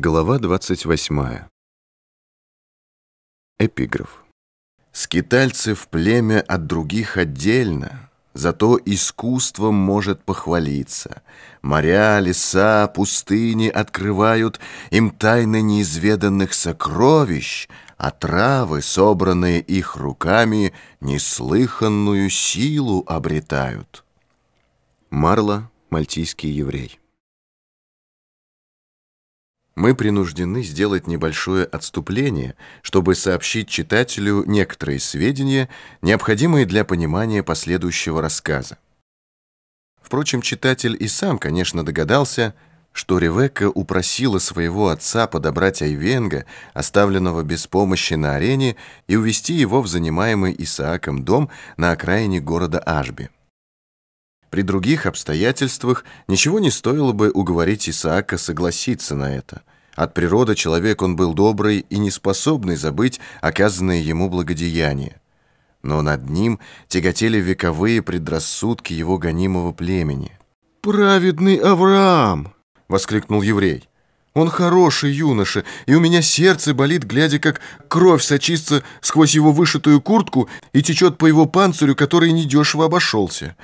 Глава 28. Эпиграф. Скитальцы в племя от других отдельно, Зато искусством может похвалиться. Моря, леса, пустыни открывают Им тайны неизведанных сокровищ, А травы, собранные их руками, Неслыханную силу обретают. Марло, мальтийский еврей мы принуждены сделать небольшое отступление, чтобы сообщить читателю некоторые сведения, необходимые для понимания последующего рассказа. Впрочем, читатель и сам, конечно, догадался, что Ревекка упросила своего отца подобрать Айвенга, оставленного без помощи на арене, и увести его в занимаемый Исааком дом на окраине города Ашби. При других обстоятельствах ничего не стоило бы уговорить Исаака согласиться на это. От природы человек он был добрый и не способный забыть оказанные ему благодеяния. Но над ним тяготели вековые предрассудки его гонимого племени. «Праведный Авраам!» — воскликнул еврей. «Он хороший юноша, и у меня сердце болит, глядя, как кровь сочится сквозь его вышитую куртку и течет по его панцирю, который недешево обошелся.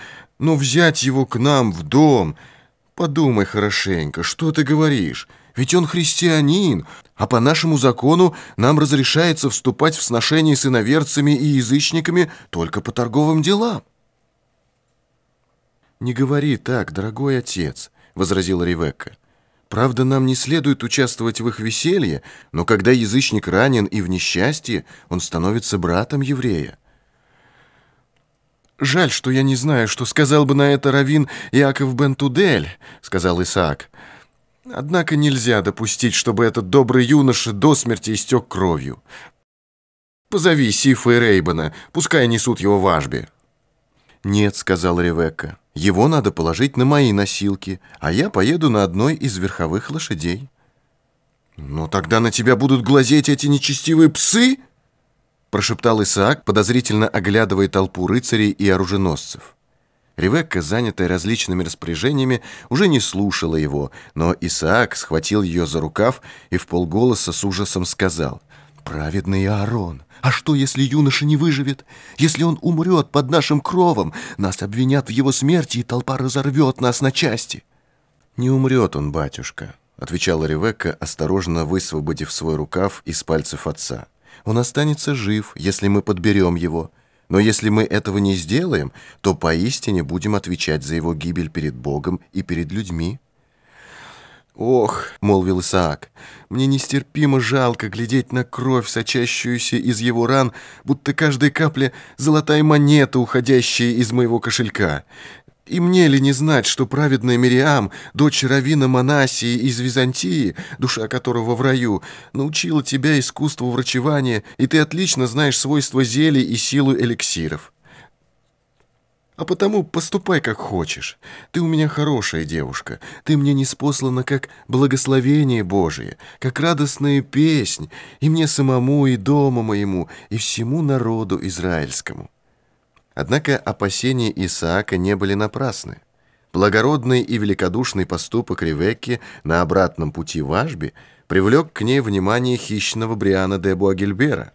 Но взять его к нам в дом... Подумай хорошенько, что ты говоришь?» Ведь он христианин, а по нашему закону нам разрешается вступать в сношения с иноверцами и язычниками только по торговым делам. «Не говори так, дорогой отец», — возразила Ревекка. «Правда, нам не следует участвовать в их веселье, но когда язычник ранен и в несчастье, он становится братом еврея». «Жаль, что я не знаю, что сказал бы на это равин Иаков бен Тудель», — сказал Исаак. Однако нельзя допустить, чтобы этот добрый юноша до смерти истек кровью. Позови Сифа и Рейбана, пускай несут его в Ашбе. «Нет», — сказала Ревекка, — «его надо положить на мои носилки, а я поеду на одной из верховых лошадей». «Ну тогда на тебя будут глазеть эти нечестивые псы?» Прошептал Исаак, подозрительно оглядывая толпу рыцарей и оруженосцев. Ревекка, занятая различными распоряжениями, уже не слушала его, но Исаак схватил ее за рукав и в полголоса с ужасом сказал «Праведный Аарон, а что, если юноша не выживет? Если он умрет под нашим кровом, нас обвинят в его смерти, и толпа разорвет нас на части». «Не умрет он, батюшка», — отвечала Ревекка, осторожно высвободив свой рукав из пальцев отца. «Он останется жив, если мы подберем его». Но если мы этого не сделаем, то поистине будем отвечать за его гибель перед Богом и перед людьми. «Ох», — молвил Исаак, — «мне нестерпимо жалко глядеть на кровь, сочащуюся из его ран, будто каждая капля — золотая монета, уходящая из моего кошелька. И мне ли не знать, что праведная Мириам, дочь Равина Манасии из Византии, душа которого в раю, научила тебя искусству врачевания, и ты отлично знаешь свойства зелий и силу эликсиров. А потому поступай как хочешь. Ты у меня хорошая девушка. Ты мне не спослана как благословение Божие, как радостная песнь, и мне самому, и дому моему, и всему народу израильскому. Однако опасения Исаака не были напрасны. Благородный и великодушный поступок Ревекки на обратном пути в Ашби привлек к ней внимание хищного Бриана де Буагельбера.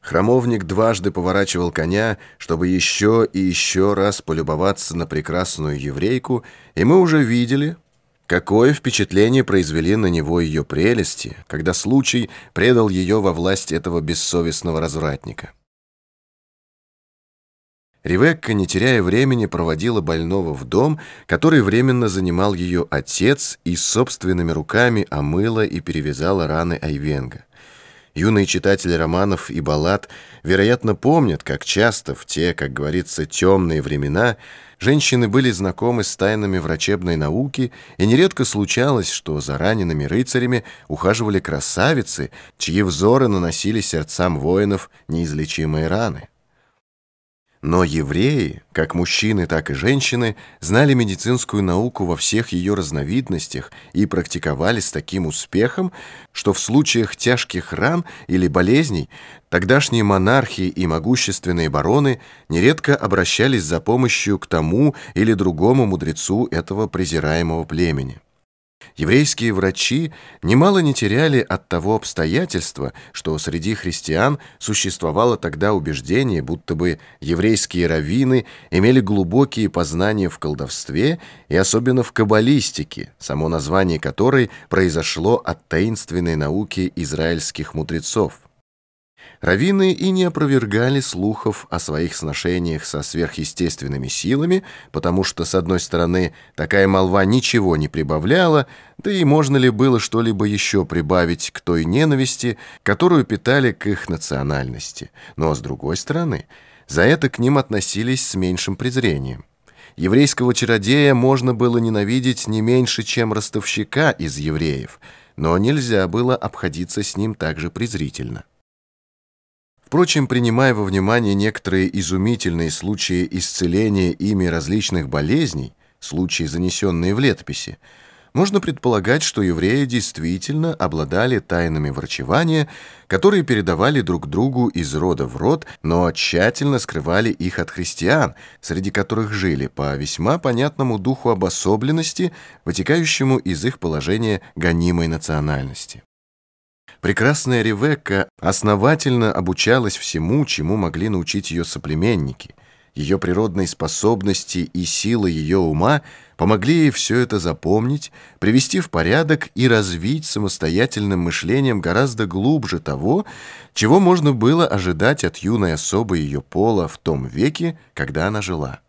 Храмовник дважды поворачивал коня, чтобы еще и еще раз полюбоваться на прекрасную еврейку, и мы уже видели, какое впечатление произвели на него ее прелести, когда случай предал ее во власть этого бессовестного развратника. Ревекка, не теряя времени, проводила больного в дом, который временно занимал ее отец, и собственными руками омыла и перевязала раны Айвенга. Юные читатели романов и баллад, вероятно, помнят, как часто в те, как говорится, темные времена женщины были знакомы с тайнами врачебной науки, и нередко случалось, что за ранеными рыцарями ухаживали красавицы, чьи взоры наносили сердцам воинов неизлечимые раны. Но евреи, как мужчины, так и женщины, знали медицинскую науку во всех ее разновидностях и практиковали с таким успехом, что в случаях тяжких ран или болезней тогдашние монархи и могущественные бароны нередко обращались за помощью к тому или другому мудрецу этого презираемого племени. Еврейские врачи немало не теряли от того обстоятельства, что среди христиан существовало тогда убеждение, будто бы еврейские раввины имели глубокие познания в колдовстве и особенно в каббалистике, само название которой произошло от таинственной науки израильских мудрецов. Равины и не опровергали слухов о своих сношениях со сверхъестественными силами, потому что, с одной стороны, такая молва ничего не прибавляла, да и можно ли было что-либо еще прибавить к той ненависти, которую питали к их национальности. Но, с другой стороны, за это к ним относились с меньшим презрением. Еврейского чародея можно было ненавидеть не меньше, чем ростовщика из евреев, но нельзя было обходиться с ним так же презрительно. Впрочем, принимая во внимание некоторые изумительные случаи исцеления ими различных болезней, случаи, занесенные в летописи, можно предполагать, что евреи действительно обладали тайнами врачевания, которые передавали друг другу из рода в род, но тщательно скрывали их от христиан, среди которых жили по весьма понятному духу обособленности, вытекающему из их положения гонимой национальности. Прекрасная Ревекка основательно обучалась всему, чему могли научить ее соплеменники. Ее природные способности и сила ее ума помогли ей все это запомнить, привести в порядок и развить самостоятельным мышлением гораздо глубже того, чего можно было ожидать от юной особы ее пола в том веке, когда она жила.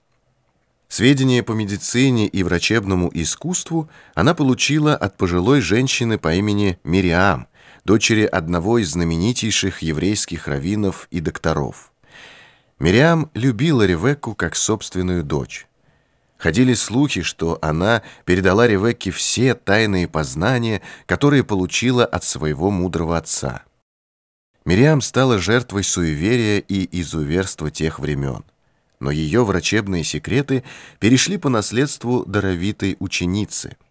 Сведения по медицине и врачебному искусству она получила от пожилой женщины по имени Мириам, дочери одного из знаменитейших еврейских раввинов и докторов. Мириам любила Ревекку как собственную дочь. Ходили слухи, что она передала Ревекке все тайные познания, которые получила от своего мудрого отца. Мириам стала жертвой суеверия и изуверства тех времен. Но ее врачебные секреты перешли по наследству даровитой ученицы –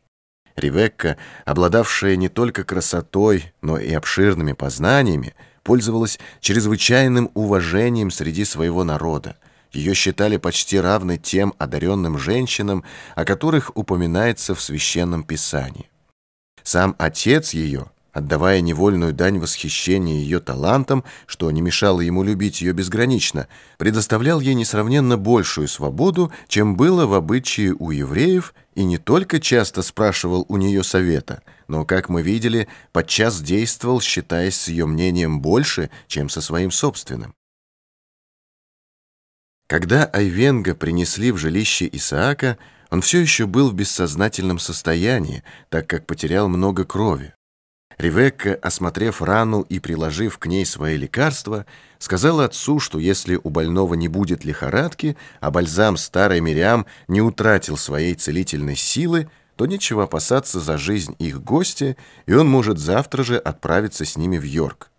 Ревекка, обладавшая не только красотой, но и обширными познаниями, пользовалась чрезвычайным уважением среди своего народа. Ее считали почти равной тем одаренным женщинам, о которых упоминается в Священном Писании. Сам отец ее – отдавая невольную дань восхищения ее талантом, что не мешало ему любить ее безгранично, предоставлял ей несравненно большую свободу, чем было в обычае у евреев, и не только часто спрашивал у нее совета, но, как мы видели, подчас действовал, считаясь с ее мнением больше, чем со своим собственным. Когда Айвенга принесли в жилище Исаака, он все еще был в бессознательном состоянии, так как потерял много крови. Ревекка, осмотрев рану и приложив к ней свои лекарства, сказала отцу, что если у больного не будет лихорадки, а бальзам старой Мириам не утратил своей целительной силы, то нечего опасаться за жизнь их гостя, и он может завтра же отправиться с ними в Йорк.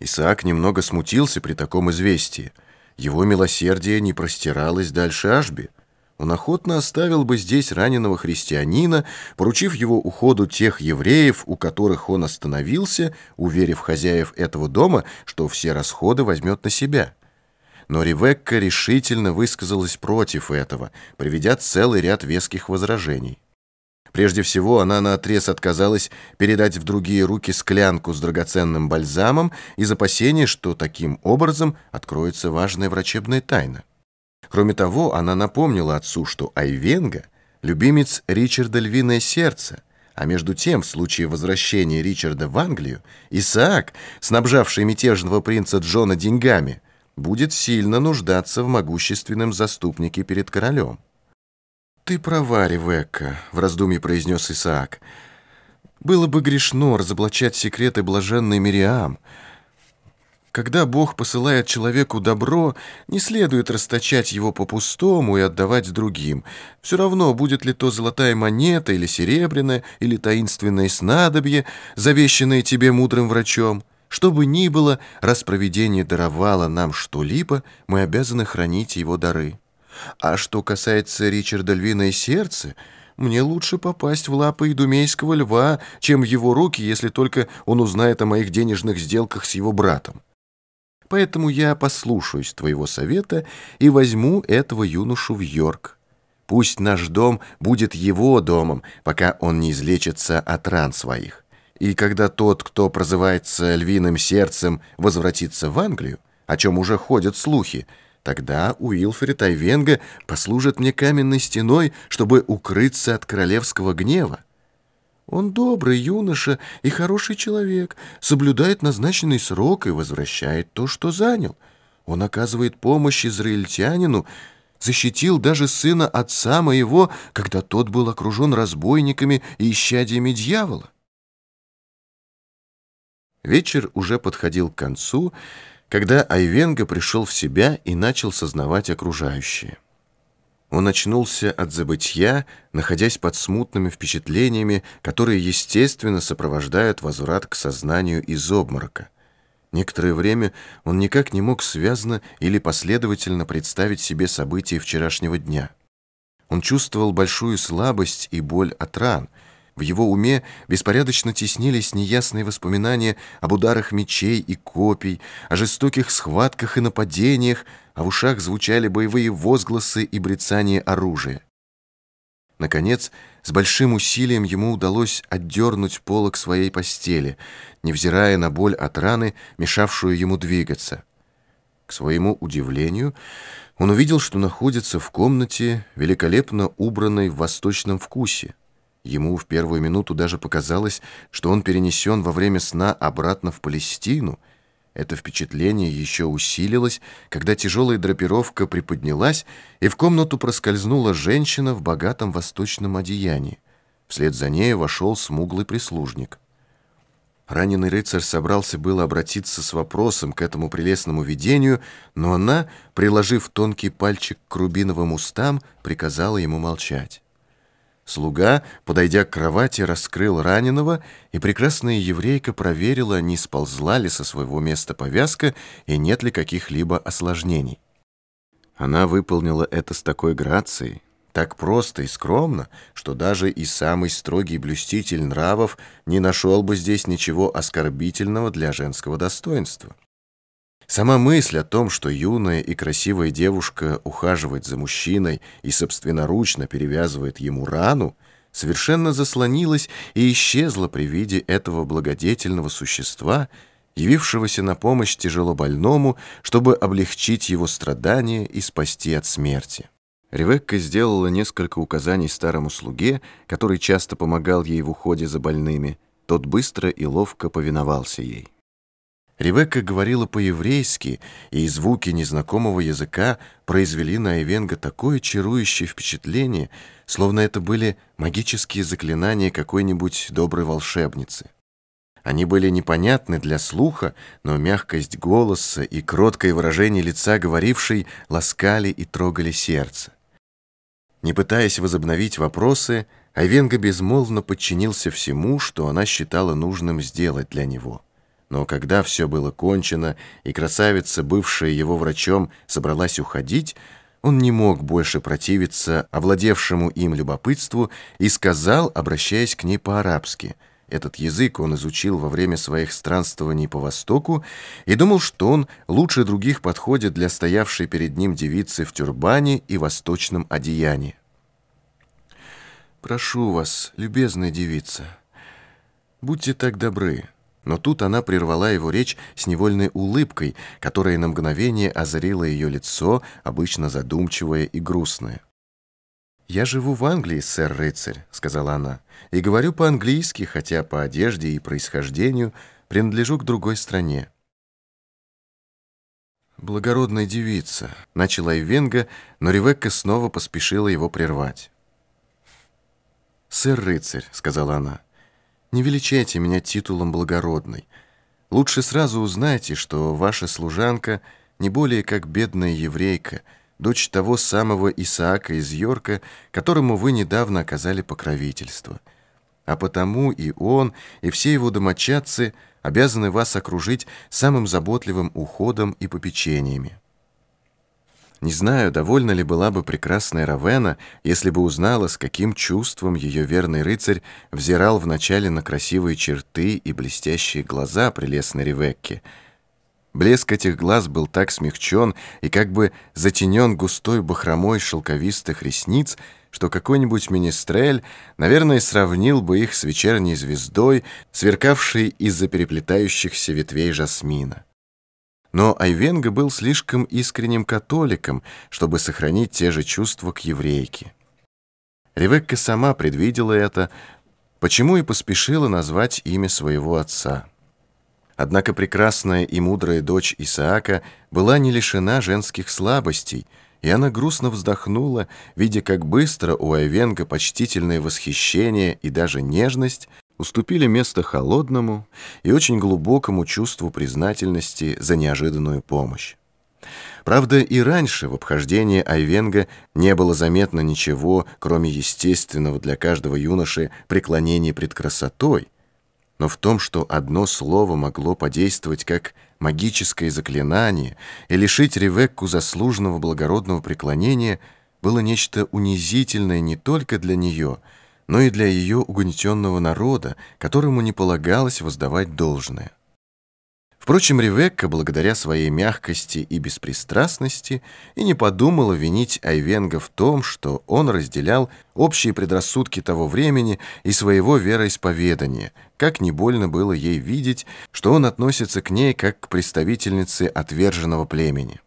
Исаак немного смутился при таком известии. Его милосердие не простиралось дальше Ашби. Он охотно оставил бы здесь раненого христианина, поручив его уходу тех евреев, у которых он остановился, уверив хозяев этого дома, что все расходы возьмет на себя. Но Ревекка решительно высказалась против этого, приведя целый ряд веских возражений. Прежде всего, она наотрез отказалась передать в другие руки склянку с драгоценным бальзамом из опасения, что таким образом откроется важная врачебная тайна. Кроме того, она напомнила отцу, что Айвенга — любимец Ричарда Львиное Сердце, а между тем, в случае возвращения Ричарда в Англию, Исаак, снабжавший мятежного принца Джона деньгами, будет сильно нуждаться в могущественном заступнике перед королем. «Ты права, Ревекка», — в раздумье произнес Исаак. «Было бы грешно разоблачать секреты блаженной Мириам, когда Бог посылает человеку добро, не следует расточать его по-пустому и отдавать другим. Все равно, будет ли то золотая монета или серебряная, или таинственное снадобье, завещанное тебе мудрым врачом. Что бы ни было, раз провидение даровало нам что-либо, мы обязаны хранить его дары. А что касается Ричарда Львиное Сердце, мне лучше попасть в лапы идумейского льва, чем в его руки, если только он узнает о моих денежных сделках с его братом. Поэтому я послушаюсь твоего совета и возьму этого юношу в Йорк. Пусть наш дом будет его домом, пока он не излечится от ран своих. И когда тот, кто прозывается львиным сердцем, возвратится в Англию, о чем уже ходят слухи, тогда Уилфред Айвенга послужит мне каменной стеной, чтобы укрыться от королевского гнева. Он добрый юноша и хороший человек, соблюдает назначенный срок и возвращает то, что занял. Он оказывает помощь израильтянину, защитил даже сына отца моего, когда тот был окружен разбойниками и исчадиями дьявола. Вечер уже подходил к концу, когда Айвенга пришел в себя и начал сознавать окружающее. Он очнулся от забытья, находясь под смутными впечатлениями, которые, естественно, сопровождают возврат к сознанию из обморока. Некоторое время он никак не мог связно или последовательно представить себе события вчерашнего дня. Он чувствовал большую слабость и боль от ран. В его уме беспорядочно теснились неясные воспоминания об ударах мечей и копий, о жестоких схватках и нападениях, а в ушах звучали боевые возгласы и брецание оружия. Наконец, с большим усилием ему удалось отдернуть полок своей постели, невзирая на боль от раны, мешавшую ему двигаться. К своему удивлению, он увидел, что находится в комнате, великолепно убранной в восточном вкусе. Ему в первую минуту даже показалось, что он перенесен во время сна обратно в Палестину — это впечатление еще усилилось, когда тяжелая драпировка приподнялась, и в комнату проскользнула женщина в богатом восточном одеянии. Вслед за ней вошел смуглый прислужник. Раненый рыцарь собрался было обратиться с вопросом к этому прелестному видению, но она, приложив тонкий пальчик к рубиновым устам, приказала ему молчать. Слуга, подойдя к кровати, раскрыл раненого, и прекрасная еврейка проверила, не сползла ли со своего места повязка и нет ли каких-либо осложнений. Она выполнила это с такой грацией, так просто и скромно, что даже и самый строгий блюститель нравов не нашел бы здесь ничего оскорбительного для женского достоинства. Сама мысль о том, что юная и красивая девушка ухаживает за мужчиной и собственноручно перевязывает ему рану, совершенно заслонилась и исчезла при виде этого благодетельного существа, явившегося на помощь тяжело больному, чтобы облегчить его страдания и спасти от смерти. Ревекка сделала несколько указаний старому слуге, который часто помогал ей в уходе за больными. Тот быстро и ловко повиновался ей. Ревекка говорила по-еврейски, и звуки незнакомого языка произвели на Эвенга такое чарующее впечатление, словно это были магические заклинания какой-нибудь доброй волшебницы. Они были непонятны для слуха, но мягкость голоса и кроткое выражение лица говорившей ласкали и трогали сердце. Не пытаясь возобновить вопросы, Айвенга безмолвно подчинился всему, что она считала нужным сделать для него. Но когда все было кончено, и красавица, бывшая его врачом, собралась уходить, он не мог больше противиться овладевшему им любопытству и сказал, обращаясь к ней по-арабски. Этот язык он изучил во время своих странствований по Востоку и думал, что он лучше других подходит для стоявшей перед ним девицы в тюрбане и восточном одеянии. «Прошу вас, любезная девица, будьте так добры». Но тут она прервала его речь с невольной улыбкой, которая на мгновение озарила ее лицо, обычно задумчивое и грустное. «Я живу в Англии, сэр-рыцарь», — сказала она, «и говорю по-английски, хотя по одежде и происхождению принадлежу к другой стране». «Благородная девица», — начала Ивенга, но Ревекка снова поспешила его прервать. «Сэр-рыцарь», — сказала она, — не величайте меня титулом благородной. Лучше сразу узнайте, что ваша служанка не более как бедная еврейка, дочь того самого Исаака из Йорка, которому вы недавно оказали покровительство. А потому и он, и все его домочадцы обязаны вас окружить самым заботливым уходом и попечениями. Не знаю, довольна ли была бы прекрасная Равена, если бы узнала, с каким чувством ее верный рыцарь взирал вначале на красивые черты и блестящие глаза прелестной Ревекки. Блеск этих глаз был так смягчен и как бы затенен густой бахромой шелковистых ресниц, что какой-нибудь министрель, наверное, сравнил бы их с вечерней звездой, сверкавшей из-за переплетающихся ветвей жасмина. Но Айвенга был слишком искренним католиком, чтобы сохранить те же чувства к еврейке. Ревекка сама предвидела это, почему и поспешила назвать имя своего отца. Однако прекрасная и мудрая дочь Исаака была не лишена женских слабостей, и она грустно вздохнула, видя, как быстро у Айвенга почтительное восхищение и даже нежность уступили место холодному и очень глубокому чувству признательности за неожиданную помощь. Правда, и раньше в обхождении Айвенга не было заметно ничего, кроме естественного для каждого юноши преклонения пред красотой, но в том, что одно слово могло подействовать как магическое заклинание и лишить Ревекку заслуженного благородного преклонения, было нечто унизительное не только для нее, но и для ее угнетенного народа, которому не полагалось воздавать должное. Впрочем, Ревекка, благодаря своей мягкости и беспристрастности, и не подумала винить Айвенга в том, что он разделял общие предрассудки того времени и своего вероисповедания, как не больно было ей видеть, что он относится к ней как к представительнице отверженного племени.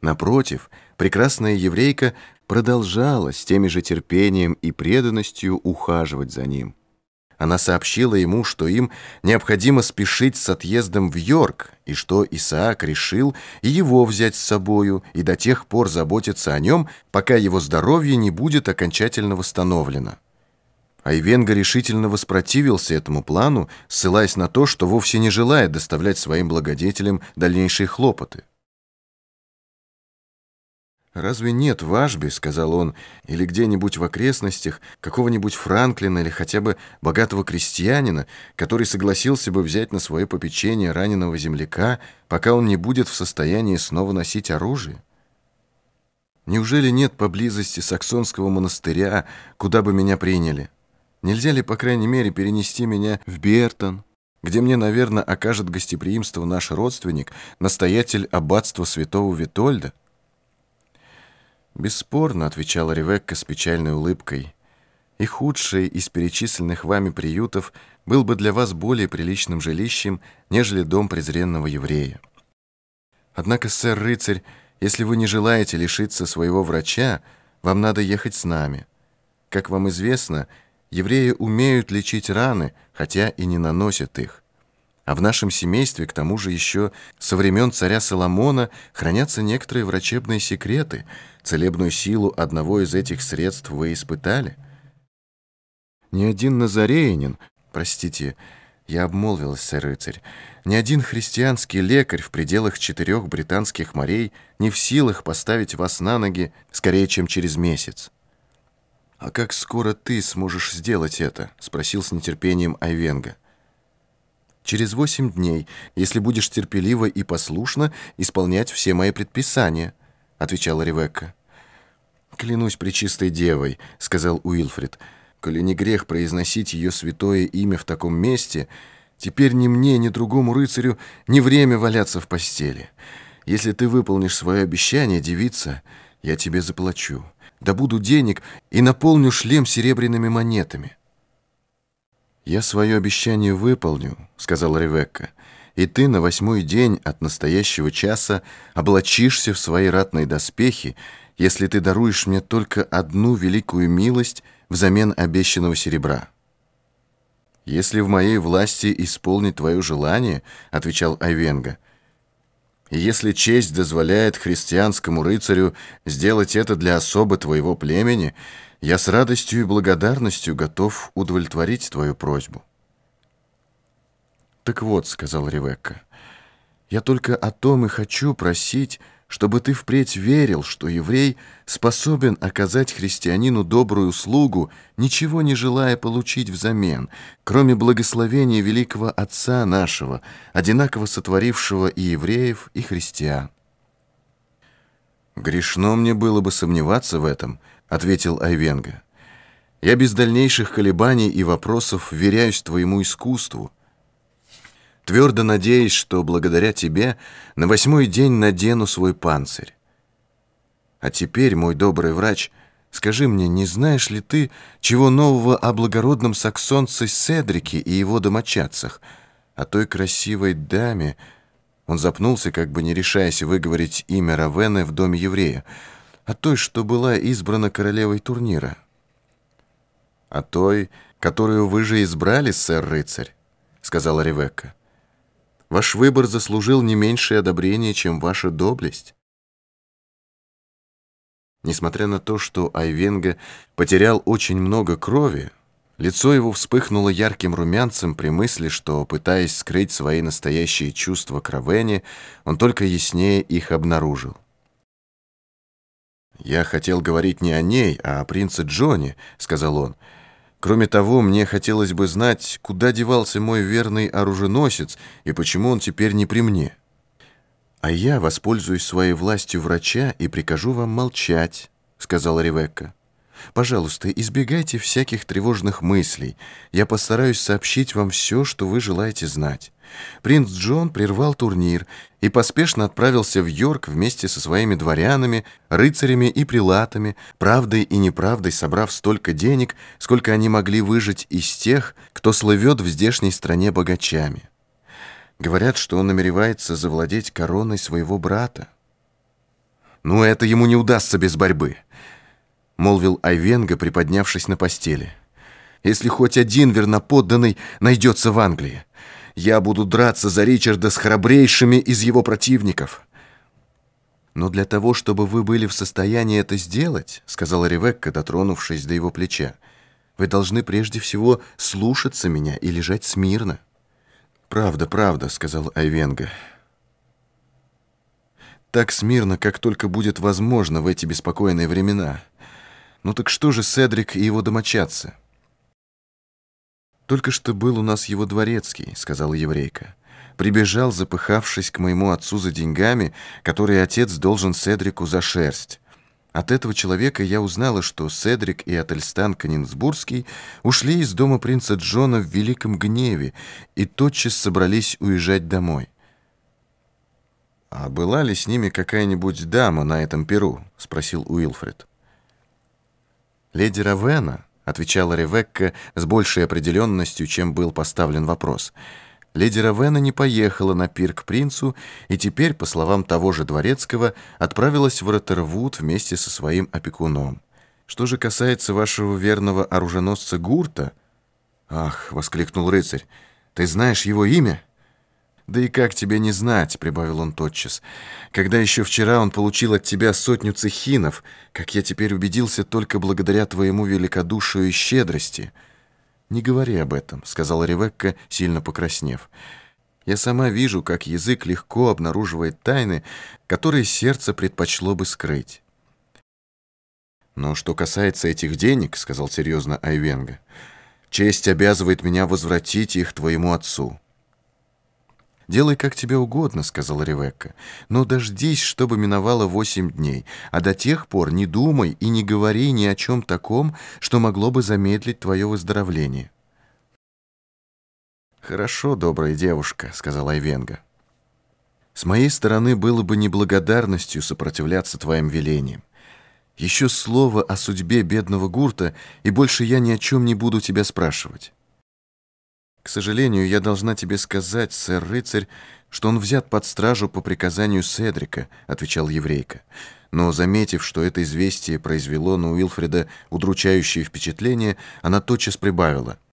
Напротив, прекрасная еврейка продолжала с теми же терпением и преданностью ухаживать за ним. Она сообщила ему, что им необходимо спешить с отъездом в Йорк, и что Исаак решил его взять с собою и до тех пор заботиться о нем, пока его здоровье не будет окончательно восстановлено. Айвенга решительно воспротивился этому плану, ссылаясь на то, что вовсе не желает доставлять своим благодетелям дальнейшие хлопоты. «Разве нет в Ашбе, — сказал он, — или где-нибудь в окрестностях какого-нибудь Франклина или хотя бы богатого крестьянина, который согласился бы взять на свое попечение раненого земляка, пока он не будет в состоянии снова носить оружие? Неужели нет поблизости саксонского монастыря, куда бы меня приняли? Нельзя ли, по крайней мере, перенести меня в Бертон?» где мне, наверное, окажет гостеприимство наш родственник, настоятель аббатства святого Витольда. «Бесспорно», — отвечала Ревекка с печальной улыбкой, «и худший из перечисленных вами приютов был бы для вас более приличным жилищем, нежели дом презренного еврея. Однако, сэр-рыцарь, если вы не желаете лишиться своего врача, вам надо ехать с нами. Как вам известно, евреи умеют лечить раны, хотя и не наносят их. А в нашем семействе, к тому же, еще со времен царя Соломона хранятся некоторые врачебные секреты. Целебную силу одного из этих средств вы испытали. Ни один назареянин, простите, я обмолвилась, сэр-рыцарь, ни один христианский лекарь в пределах четырех британских морей не в силах поставить вас на ноги скорее, чем через месяц. «А как скоро ты сможешь сделать это?» — спросил с нетерпением Айвенга. Через восемь дней, если будешь терпеливо и послушно исполнять все мои предписания», — отвечала Ревекка. «Клянусь пречистой девой», — сказал Уилфрид, «коли не грех произносить ее святое имя в таком месте, теперь ни мне, ни другому рыцарю не время валяться в постели. Если ты выполнишь свое обещание, девица, я тебе заплачу, добуду денег и наполню шлем серебряными монетами». «Я свое обещание выполню», — сказала Ревекка, «и ты на восьмой день от настоящего часа облачишься в свои ратные доспехи, если ты даруешь мне только одну великую милость взамен обещанного серебра». «Если в моей власти исполнить твое желание», — отвечал Айвенга, «и если честь дозволяет христианскому рыцарю сделать это для особы твоего племени», я с радостью и благодарностью готов удовлетворить твою просьбу. «Так вот», — сказал Ревекка, — «я только о том и хочу просить, чтобы ты впредь верил, что еврей способен оказать христианину добрую услугу, ничего не желая получить взамен, кроме благословения великого Отца нашего, одинаково сотворившего и евреев, и христиан». «Грешно мне было бы сомневаться в этом», — ответил Айвенга. «Я без дальнейших колебаний и вопросов веряюсь твоему искусству». твердо надеясь, что благодаря тебе на восьмой день надену свой панцирь. А теперь, мой добрый врач, скажи мне, не знаешь ли ты, чего нового о благородном саксонце Седрике и его домочадцах, о той красивой даме, он запнулся, как бы не решаясь выговорить имя Равены в доме еврея, о той, что была избрана королевой турнира. «О той, которую вы же избрали, сэр-рыцарь», — сказала Ревекка. «Ваш выбор заслужил не меньшее одобрение, чем ваша доблесть». Несмотря на то, что Айвенга потерял очень много крови, лицо его вспыхнуло ярким румянцем при мысли, что, пытаясь скрыть свои настоящие чувства к Равене, он только яснее их обнаружил. «Я хотел говорить не о ней, а о принце Джоне», — сказал он. «Кроме того, мне хотелось бы знать, куда девался мой верный оруженосец и почему он теперь не при мне. А я воспользуюсь своей властью врача и прикажу вам молчать», — сказала Ревекка. Пожалуйста, избегайте всяких тревожных мыслей. Я постараюсь сообщить вам все, что вы желаете знать. Принц Джон прервал турнир и поспешно отправился в Йорк вместе со своими дворянами, рыцарями и прилатами, правдой и неправдой собрав столько денег, сколько они могли выжить из тех, кто слывет в здешней стране богачами. Говорят, что он намеревается завладеть короной своего брата. Ну, это ему не удастся без борьбы молвил Айвенга, приподнявшись на постели. «Если хоть один верноподданный найдется в Англии, я буду драться за Ричарда с храбрейшими из его противников». «Но для того, чтобы вы были в состоянии это сделать, — сказала Ревекка, дотронувшись до его плеча, — вы должны прежде всего слушаться меня и лежать смирно». «Правда, правда, — сказал Айвенга. Так смирно, как только будет возможно в эти беспокойные времена». Ну так что же Седрик и его домочадцы? «Только что был у нас его дворецкий», — сказала еврейка. «Прибежал, запыхавшись к моему отцу за деньгами, которые отец должен Седрику за шерсть. От этого человека я узнала, что Седрик и Ательстан Канинсбургский ушли из дома принца Джона в великом гневе и тотчас собрались уезжать домой». «А была ли с ними какая-нибудь дама на этом перу?» — спросил Уилфред. «Леди Равена», — отвечала Ревекка с большей определенностью, чем был поставлен вопрос. Леди Равена не поехала на пир к принцу и теперь, по словам того же Дворецкого, отправилась в Роттервуд вместе со своим опекуном. Что же касается вашего верного оруженосца Гурта... «Ах!» — воскликнул рыцарь. «Ты знаешь его имя?» «Да и как тебе не знать», — прибавил он тотчас, «когда еще вчера он получил от тебя сотню цехинов, как я теперь убедился только благодаря твоему великодушию и щедрости». «Не говори об этом», — сказала Ревекка, сильно покраснев. «Я сама вижу, как язык легко обнаруживает тайны, которые сердце предпочло бы скрыть». «Но что касается этих денег», — сказал серьезно Айвенга, «честь обязывает меня возвратить их твоему отцу». «Делай, как тебе угодно», — сказала Ревекка. «Но дождись, чтобы миновало восемь дней, а до тех пор не думай и не говори ни о чем таком, что могло бы замедлить твое выздоровление». «Хорошо, добрая девушка», — сказала Айвенга. «С моей стороны было бы неблагодарностью сопротивляться твоим велениям. Еще слово о судьбе бедного Гурта, и больше я ни о чем не буду тебя спрашивать». «К сожалению, я должна тебе сказать, сэр-рыцарь, что он взят под стражу по приказанию Седрика», — отвечал еврейка. Но, заметив, что это известие произвело на Уилфреда удручающее впечатление, она тотчас прибавила —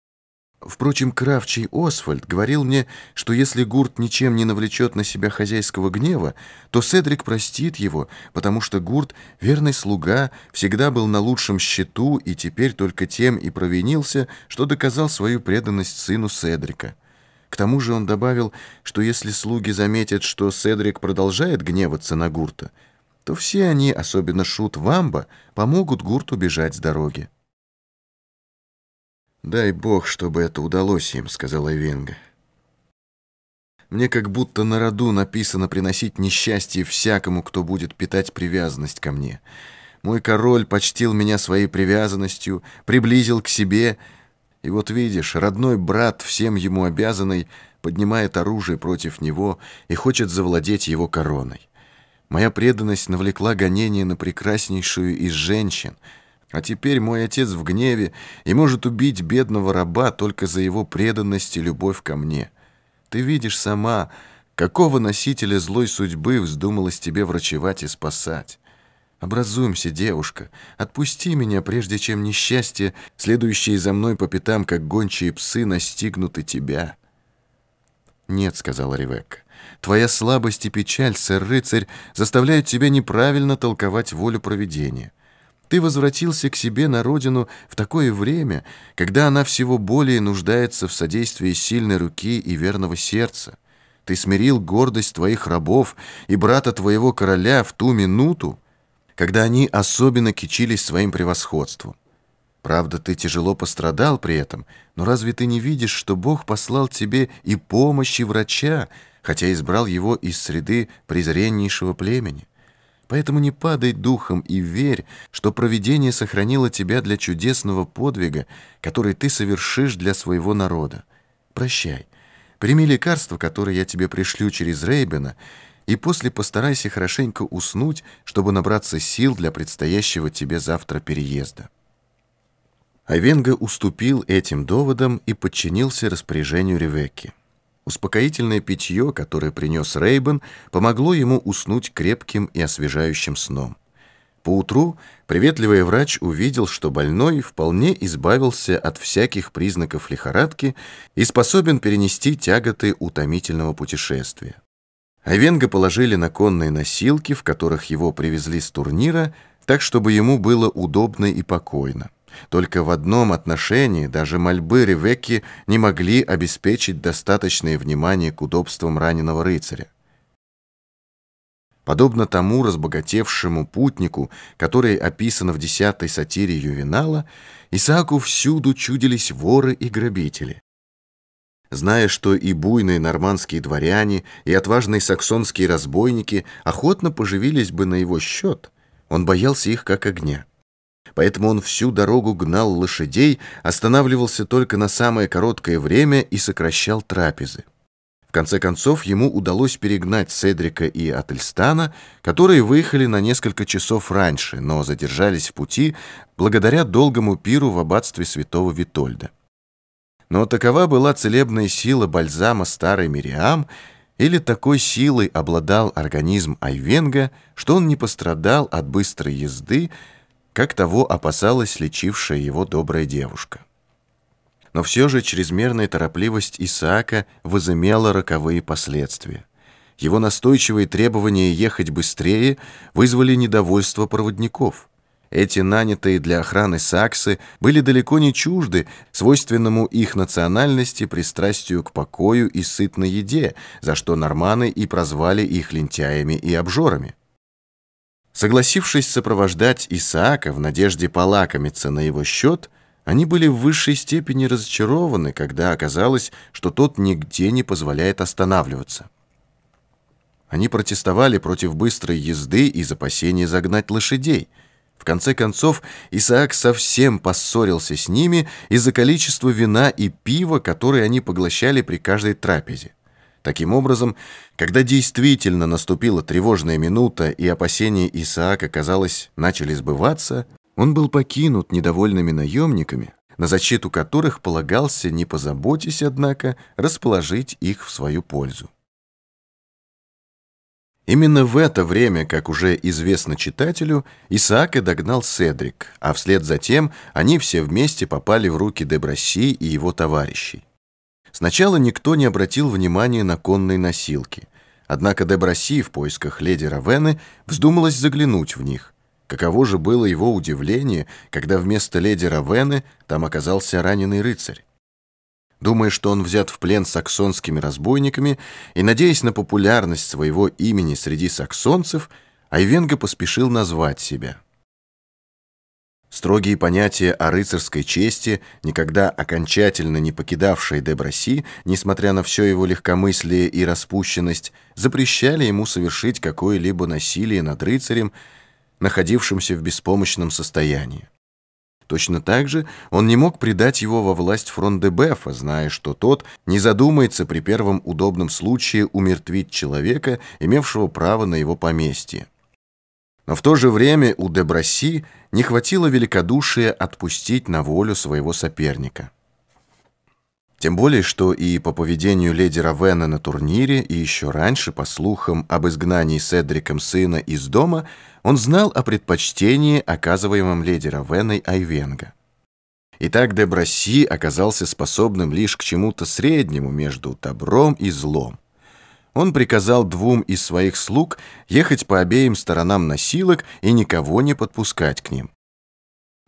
Впрочем, Кравчий Освальд говорил мне, что если Гурт ничем не навлечет на себя хозяйского гнева, то Седрик простит его, потому что Гурт, верный слуга, всегда был на лучшем счету и теперь только тем и провинился, что доказал свою преданность сыну Седрика. К тому же он добавил, что если слуги заметят, что Седрик продолжает гневаться на Гурта, то все они, особенно Шут Вамба, помогут Гурту бежать с дороги. «Дай бог, чтобы это удалось им», — сказала Венга. «Мне как будто на роду написано приносить несчастье всякому, кто будет питать привязанность ко мне. Мой король почтил меня своей привязанностью, приблизил к себе, И вот видишь, родной брат, всем ему обязанный, поднимает оружие против него и хочет завладеть его короной. Моя преданность навлекла гонение на прекраснейшую из женщин, а теперь мой отец в гневе и может убить бедного раба только за его преданность и любовь ко мне. Ты видишь сама, какого носителя злой судьбы вздумалось тебе врачевать и спасать. Образуемся, девушка, отпусти меня, прежде чем несчастье, следующие за мной по пятам, как гончие псы, настигнут и тебя». «Нет», — сказала Ревекка, — «твоя слабость и печаль, сэр-рыцарь, заставляют тебя неправильно толковать волю провидения. Ты возвратился к себе на родину в такое время, когда она всего более нуждается в содействии сильной руки и верного сердца. Ты смирил гордость твоих рабов и брата твоего короля в ту минуту, когда они особенно кичились своим превосходством. Правда, ты тяжело пострадал при этом, но разве ты не видишь, что Бог послал тебе и помощь, и врача, хотя избрал его из среды презреннейшего племени? Поэтому не падай духом и верь, что провидение сохранило тебя для чудесного подвига, который ты совершишь для своего народа. Прощай. Прими лекарство, которое я тебе пришлю через Рейбена, и после постарайся хорошенько уснуть, чтобы набраться сил для предстоящего тебе завтра переезда». Айвенга уступил этим доводам и подчинился распоряжению Ревекки. Успокоительное питье, которое принес Рейбен, помогло ему уснуть крепким и освежающим сном. Поутру приветливый врач увидел, что больной вполне избавился от всяких признаков лихорадки и способен перенести тяготы утомительного путешествия. Айвенга положили на конные носилки, в которых его привезли с турнира, так, чтобы ему было удобно и покойно. Только в одном отношении даже мольбы Ревекки не могли обеспечить достаточное внимание к удобствам раненого рыцаря. Подобно тому разбогатевшему путнику, который описан в десятой сатире Ювенала, Исааку всюду чудились воры и грабители. Зная, что и буйные нормандские дворяне, и отважные саксонские разбойники охотно поживились бы на его счет, он боялся их как огня. Поэтому он всю дорогу гнал лошадей, останавливался только на самое короткое время и сокращал трапезы. В конце концов, ему удалось перегнать Седрика и Ательстана, которые выехали на несколько часов раньше, но задержались в пути благодаря долгому пиру в аббатстве святого Витольда. Но такова была целебная сила бальзама старой Мириам, или такой силой обладал организм Айвенга, что он не пострадал от быстрой езды, как того опасалась лечившая его добрая девушка. Но все же чрезмерная торопливость Исаака возымела роковые последствия. Его настойчивые требования ехать быстрее вызвали недовольство проводников. Эти нанятые для охраны саксы были далеко не чужды свойственному их национальности пристрастию к покою и сытной еде, за что норманы и прозвали их лентяями и обжорами. Согласившись сопровождать Исаака в надежде полакомиться на его счет, они были в высшей степени разочарованы, когда оказалось, что тот нигде не позволяет останавливаться. Они протестовали против быстрой езды и опасения загнать лошадей. В конце концов, Исаак совсем поссорился с ними из-за количества вина и пива, которые они поглощали при каждой трапезе. Таким образом, когда действительно наступила тревожная минута и опасения Исаака, казалось, начали сбываться, он был покинут недовольными наемниками, на защиту которых полагался, не позаботясь, однако, расположить их в свою пользу. Именно в это время, как уже известно читателю, Исаака догнал Седрик, а вслед за тем они все вместе попали в руки Деброси и его товарищей. Сначала никто не обратил внимания на конные носилки. Однако Деброси в поисках леди Равены вздумалась заглянуть в них. Каково же было его удивление, когда вместо леди Равены там оказался раненый рыцарь. Думая, что он взят в плен саксонскими разбойниками и надеясь на популярность своего имени среди саксонцев, Айвенга поспешил назвать себя. Строгие понятия о рыцарской чести, никогда окончательно не покидавшие Деброси, несмотря на все его легкомыслие и распущенность, запрещали ему совершить какое-либо насилие над рыцарем, находившимся в беспомощном состоянии. Точно так же он не мог предать его во власть Фрондебефа, зная, что тот не задумается при первом удобном случае умертвить человека, имевшего право на его поместье. Но в то же время у Деброси не хватило великодушия отпустить на волю своего соперника. Тем более, что и по поведению леди Равена на турнире, и еще раньше, по слухам об изгнании Седриком сына из дома, он знал о предпочтении, оказываемом леди Равеной Айвенга. Итак, Деброси оказался способным лишь к чему-то среднему между добром и злом. Он приказал двум из своих слуг ехать по обеим сторонам носилок и никого не подпускать к ним.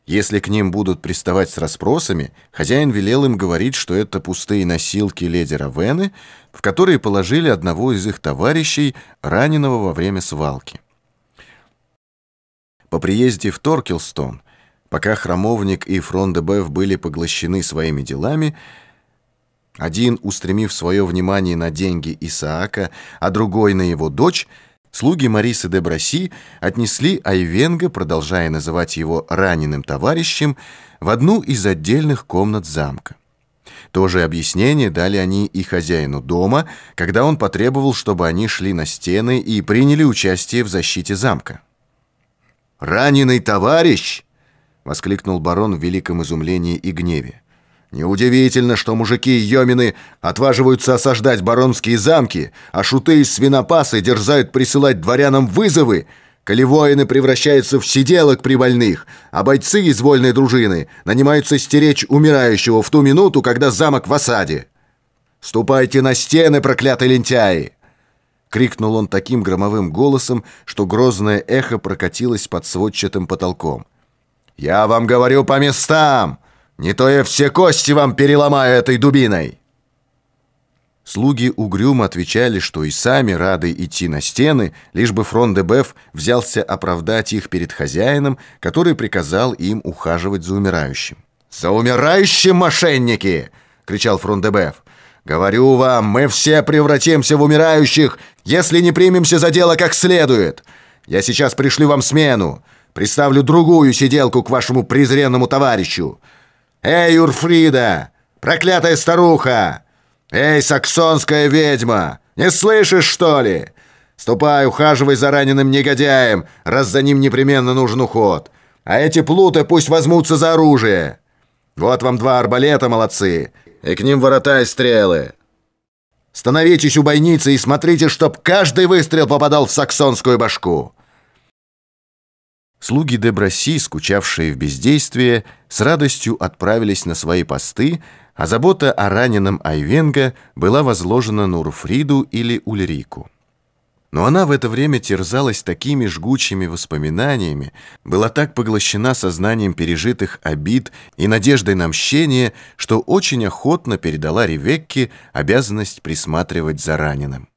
Если к ним будут приставать с расспросами, хозяин велел им говорить, что это пустые носилки леди Равены, в которые положили одного из их товарищей, раненого во время свалки. По приезде в Торкелстон, пока Храмовник и Фрондебеф были поглощены своими делами, один, устремив свое внимание на деньги Исаака, а другой на его дочь – Слуги Марисы де Браси отнесли Айвенга, продолжая называть его раненым товарищем, в одну из отдельных комнат замка. То же объяснение дали они и хозяину дома, когда он потребовал, чтобы они шли на стены и приняли участие в защите замка. «Раненый товарищ!» — воскликнул барон в великом изумлении и гневе. Неудивительно, что мужики и йомины отваживаются осаждать баронские замки, а шуты и свинопасы дерзают присылать дворянам вызовы, коли воины превращаются в сиделок при больных, а бойцы из вольной дружины нанимаются стеречь умирающего в ту минуту, когда замок в осаде. «Ступайте на стены, проклятые лентяи!» Крикнул он таким громовым голосом, что грозное эхо прокатилось под сводчатым потолком. «Я вам говорю по местам!» Не то я все кости вам переломаю этой дубиной!» Слуги угрюмо отвечали, что и сами рады идти на стены, лишь бы фрон де взялся оправдать их перед хозяином, который приказал им ухаживать за умирающим. «За умирающим, мошенники!» — кричал фрон де. «Говорю вам, мы все превратимся в умирающих, если не примемся за дело как следует. Я сейчас пришлю вам смену, представлю другую сиделку к вашему презренному товарищу. «Эй, Урфрида! Проклятая старуха! Эй, саксонская ведьма! Не слышишь, что ли? Ступай, ухаживай за раненым негодяем, раз за ним непременно нужен уход. А эти плуты пусть возьмутся за оружие. Вот вам два арбалета, молодцы, и к ним ворота и стрелы. Становитесь у бойницы и смотрите, чтоб каждый выстрел попадал в саксонскую башку». Слуги Деброси, скучавшие в бездействии, с радостью отправились на свои посты, а забота о раненом Айвенга была возложена на Урфриду или Ульрику. Но она в это время терзалась такими жгучими воспоминаниями, была так поглощена сознанием пережитых обид и надеждой на мщение, что очень охотно передала Ревекке обязанность присматривать за раненым.